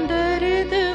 दर्द